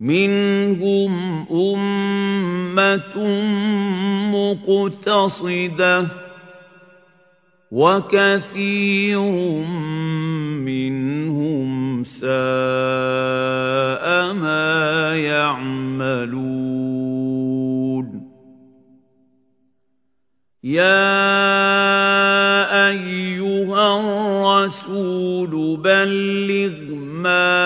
مِّنْهُمْ أُمَّةٌ مُّقْتَصِدَةٌ ۖ وَكَثِيرٌ مِّنْهُمْ سَاءَ مَا يَعْمَلُونَ. يَا أَيُّهَا الرَّسُولُ بَلِّغْ مَا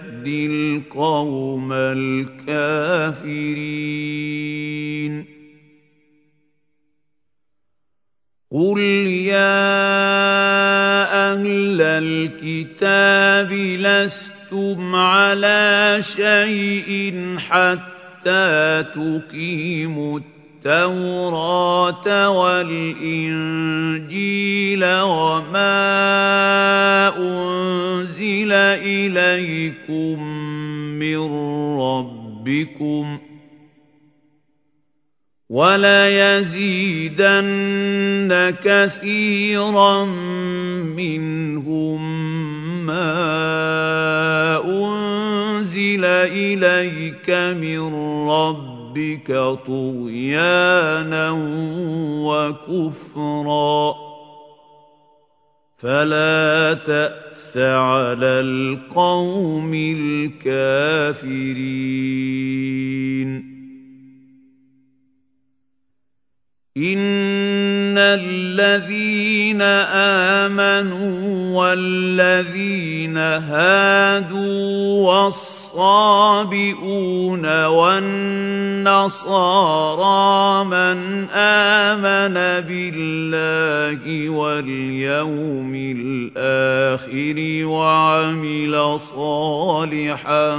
الْقَوْمَ الْكَافِرِينَ. قُلْ يَا أَهْلَ الْكِتَابِ لَسْتُمْ عَلَىٰ شَيْءٍ حَتَّىٰ تُقِيمُوا التَّوْرَاةَ وَالْإِنجِيلَ وَمَا إِلَيْكُم مِّن رَّبِّكُمْ ۗ وَلَيَزِيدَنَّ كَثِيرًا مِّنْهُم مَّا أُنزِلَ إِلَيْكَ مِن رَّبِّكَ طُغْيَانًا وَكُفْرًا ۖ فَلَا تَأْسَ عَلَى الْقَوْمِ الْكَافِرِينَ إِنَّ الَّذِينَ آمَنُوا وَالَّذِينَ هَادُوا وَالصَّابِئُونَ وَالنَّصَارَىٰ مَنْ آمَنَ بِاللَّهِ وَالْيَوْمِ الْآخِرِ وَعَمِلَ صَالِحًا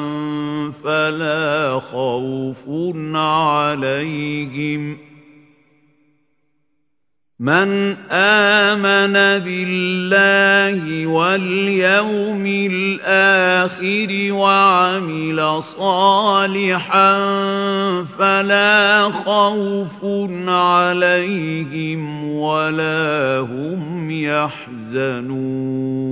فَلَا خَوْفٌ عَلَيْهِمْ ۖ مَنْ آمَنَ بِاللَّهِ وَالْيَوْمِ الْآخِرِ وَعَمِلَ صَالِحًا فَلَا خَوْفٌ عَلَيْهِمْ وَلَا هُمْ يَحْزَنُونَ.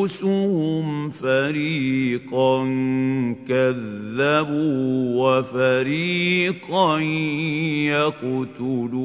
أَنفُسُهُمْ فَرِيقًا كَذَّبُوا وَفَرِيقًا يَقْتُلُونَ.